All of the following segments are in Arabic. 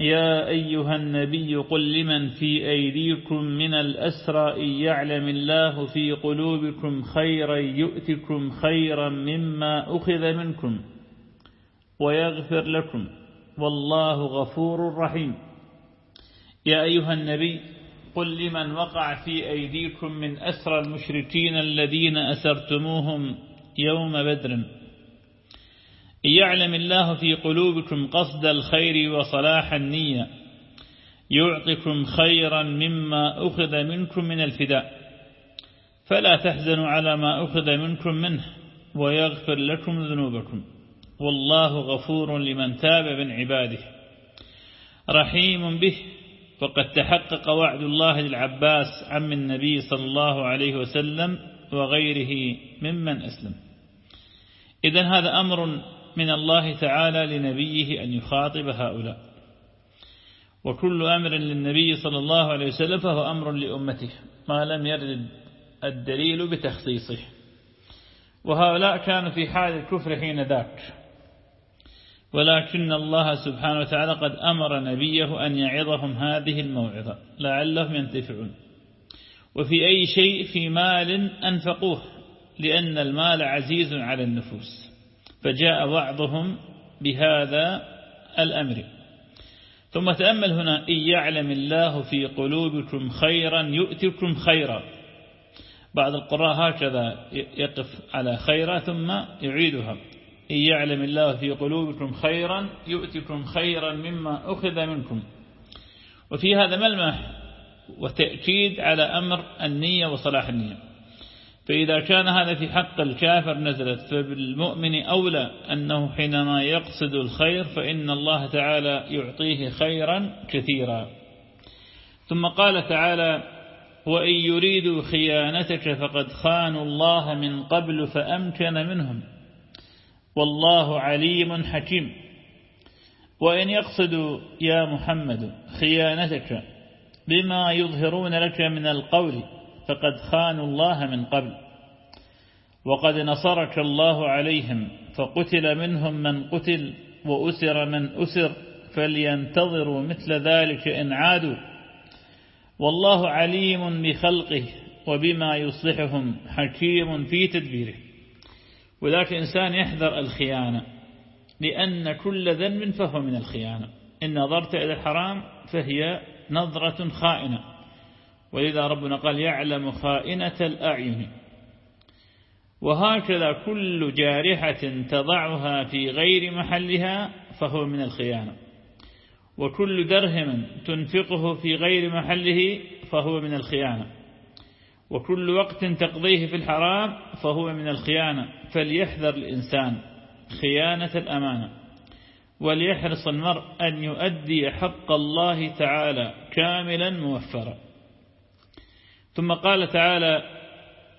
يا أيها النبي قل لمن في أيديكم من الأسرى إن يعلم الله في قلوبكم خيرا يؤتكم خيرا مما أخذ منكم ويغفر لكم والله غفور رحيم. يا أيها النبي قل لمن وقع في أيديكم من أسرى المشركين الذين أسرتموهم يوم بدر. يعلم الله في قلوبكم قصد الخير وصلاح النية. يعطكم خيرا مما أخذ منكم من الفداء. فلا تحزنوا على ما أخذ منكم منه ويغفر لكم ذنوبكم. والله غفور لمن تاب من عباده. رحيم به. وقد تحقق وعد الله للعباس عم النبي صلى الله عليه وسلم وغيره ممن أسلم. إذن هذا أمر من الله تعالى لنبيه أن يخاطب هؤلاء. وكل أمر للنبي صلى الله عليه وسلم فهو أمر لأمته ما لم يرد الدليل بتخصيصه. وهؤلاء كانوا في حال الكفر حين ذاك. ولكن الله سبحانه وتعالى قد أمر نبيه أن يعظهم هذه الموعظة لعلهم ينتفعون. وفي أي شيء في مال أنفقوه لأن المال عزيز على النفوس. فجاء وعظهم بهذا الأمر. ثم تأمل هنا إن يعلم الله في قلوبكم خيرا يؤتكم خيرا. بعض القراء هكذا يقف على خيرا ثم يعيدها. إن يعلم الله في قلوبكم خيرا يؤتكم خيرا مما أخذ منكم. وفي هذا ملمح وتأكيد على أمر النية وصلاح النية. فإذا كان هذا في حق الكافر نزلت فبالمؤمن أولى أنه حينما يقصد الخير فإن الله تعالى يعطيه خيرا كثيرا. ثم قال تعالى وإن يريدوا خيانتك فقد خانوا الله من قبل فأمكن منهم. والله عليم حكيم. وإن يقصدوا يا محمد خيانتك بما يظهرون لك من القول فقد خانوا الله من قبل. وقد نصرك الله عليهم فقتل منهم من قتل وأسر من أسر فلينتظروا مثل ذلك إن عادوا. والله عليم بخلقه وبما يصلحهم حكيم في تدبيره. وذاك إنسان يحذر الخيانة لأن كل ذنب فهو من الخيانة. إن نظرت إلى الحرام فهي نظرة خائنة. ولذا ربنا قال يعلم خائنة الأعين. وهكذا كل جارحة تضعها في غير محلها فهو من الخيانة. وكل درهم تنفقه في غير محله فهو من الخيانة. وكل وقت تقضيه في الحرام فهو من الخيانة. فليحذر الإنسان خيانة الأمانة. وليحرص المرء أن يؤدي حق الله تعالى كاملا موفرا. ثم قال تعالى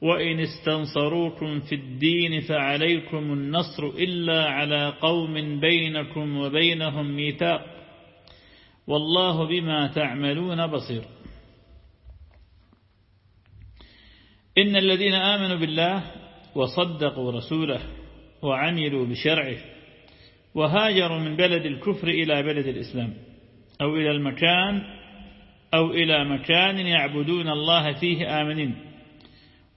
وإن استنصروكم في الدين فعليكم النصر إلا على قوم بينكم وبينهم ميثاق والله بما تعملون بصير. إن الذين آمنوا بالله وصدقوا رسوله وعملوا بشرعه وهاجروا من بلد الكفر إلى بلد الإسلام أو إلى المكان أو إلى مكان يعبدون الله فيه آمنين.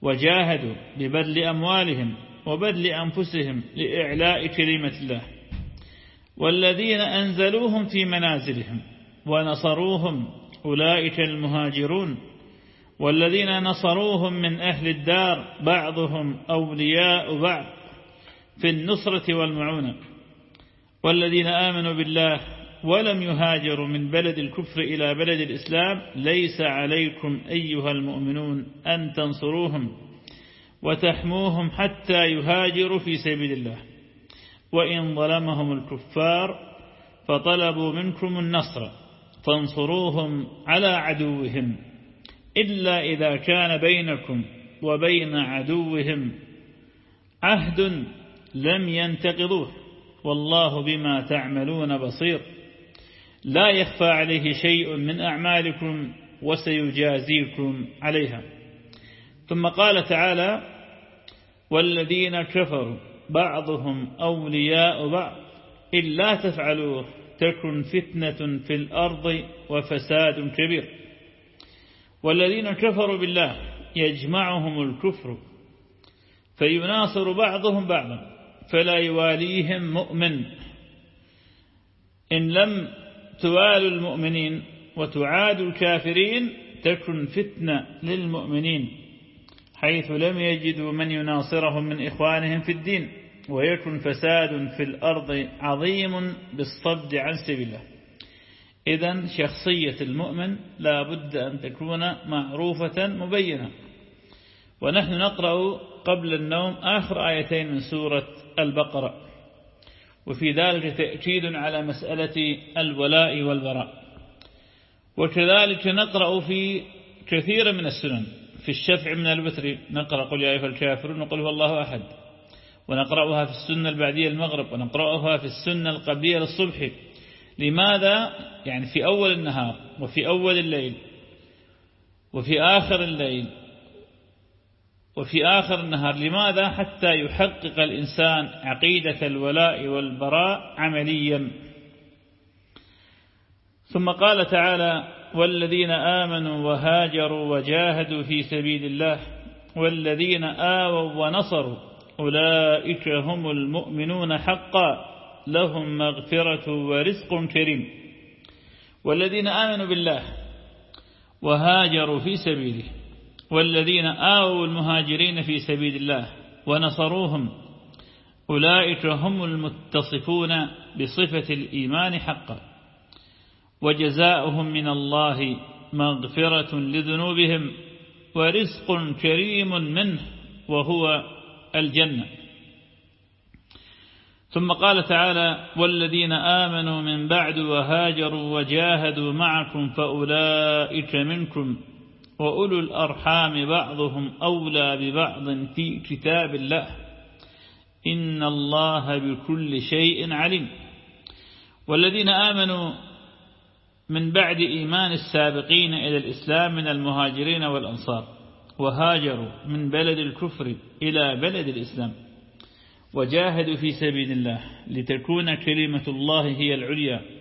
وجاهدوا ببذل أموالهم وبذل أنفسهم لإعلاء كلمة الله. والذين أنزلوهم في منازلهم ونصروهم أولئك المهاجرون. والذين نصروهم من أهل الدار بعضهم أولياء بعض في النصرة والمعونة. والذين آمنوا بالله ولم يهاجروا من بلد الكفر إلى بلد الإسلام ليس عليكم أيها المؤمنون أن تنصروهم وتحموهم حتى يهاجروا في سبيل الله. وإن ظلمهم الكفار فطلبوا منكم النصر فانصروهم على عدوهم إلا إذا كان بينكم وبين عدوهم عهد لم ينتقضوه. والله بما تعملون بصير. لا يخفى عليه شيء من أعمالكم وسيجازيكم عليها. ثم قال تعالى والذين كفروا بعضهم أولياء بعض إلا تفعلوه تكن فتنة في الأرض وفساد كبير. والذين كفروا بالله يجمعهم الكفر فيناصر بعضهم بعضا فلا يواليهم مؤمن. إن لم توالوا المؤمنين وتعادوا الكافرين تكن فتنة للمؤمنين حيث لم يجدوا من يناصرهم من إخوانهم في الدين ويكن فساد في الأرض عظيم بالصد عن سبيل الله. إذا شخصية المؤمن لا بد أن تكون معروفة مبينة. ونحن نقرأ قبل النوم آخر آيتين من سورة البقرة. وفي ذلك تأكيد على مسألة الولاء والبراء. وكذلك نقرأ في كثير من السنن في الشفع من الوتر نقرأ قل يا أيها الكافرون وقل هو الله أحد. ونقرأها في السنة البعدية المغرب ونقرأها في السنة القبلية للصبح لماذا؟ يعني في أول النهار وفي أول الليل وفي آخر الليل وفي آخر النهار لماذا؟ حتى يحقق الإنسان عقيدة الولاء والبراء عمليا. ثم قال تعالى والذين آمنوا وهاجروا وجاهدوا في سبيل الله والذين آووا ونصروا أولئك هم المؤمنون حقا لهم مغفرة ورزق كريم. والذين آمنوا بالله وهاجروا في سبيله. والذين آووا المهاجرين في سبيل الله ونصروهم أولئك هم المتصفون بصفة الإيمان حقا وجزاؤهم من الله مغفرة لذنوبهم ورزق كريم منه وهو الجنة. ثم قال تعالى والذين آمنوا من بعد وهاجروا وجاهدوا معكم فأولئك منكم وأولو الأرحام بعضهم أولى ببعض في كتاب الله. إن الله بكل شيء عليم. والذين آمنوا من بعد إيمان السابقين إلى الإسلام من المهاجرين والأنصار وهاجروا من بلد الكفر إلى بلد الإسلام وجاهدوا في سبيل الله لتكون كلمة الله هي العليا.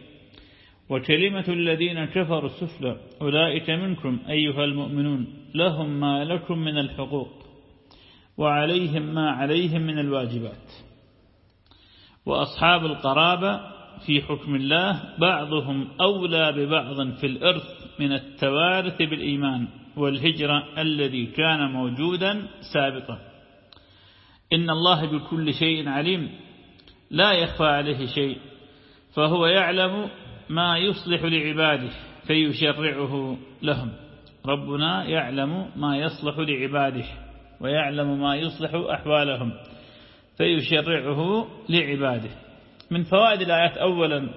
وكلمة الذين كفروا السفلى أولئك منكم أيها المؤمنون لهم ما لكم من الحقوق وعليهم ما عليهم من الواجبات. وأصحاب القرابة في حكم الله بعضهم أولى ببعض في الإرث من التوارث بالإيمان والهجرة الذي كان موجودا سابقا. إن الله بكل شيء عليم لا يخفى عليه شيء فهو يعلم ما يصلح لعباده فيشرعه لهم. ربنا يعلم ما يصلح لعباده ويعلم ما يصلح أحوالهم فيشرعه لعباده. من فوائد الآيات أولا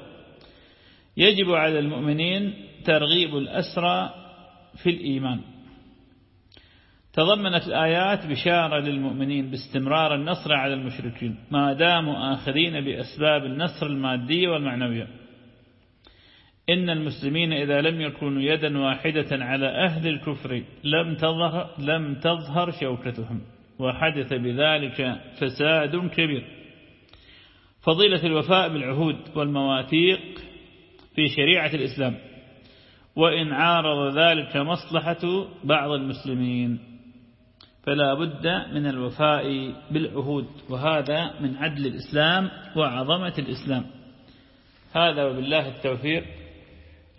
يجب على المؤمنين ترغيب الأسرى في الإيمان. تضمنت الآيات بشارة للمؤمنين باستمرار النصر على المشركين ما داموا آخذين بأسباب النصر المادية والمعنوية. إن المسلمين إذا لم يكونوا يدا واحدة على أهل الكفر لم تظهر, لم تظهر شوكتهم وحدث بذلك فساد كبير. فضيلة الوفاء بالعهود والمواثيق في شريعة الإسلام وإن عارض ذلك مصلحة بعض المسلمين فلا بد من الوفاء بالعهود وهذا من عدل الإسلام وعظمة الإسلام. هذا وبالله التوفيق.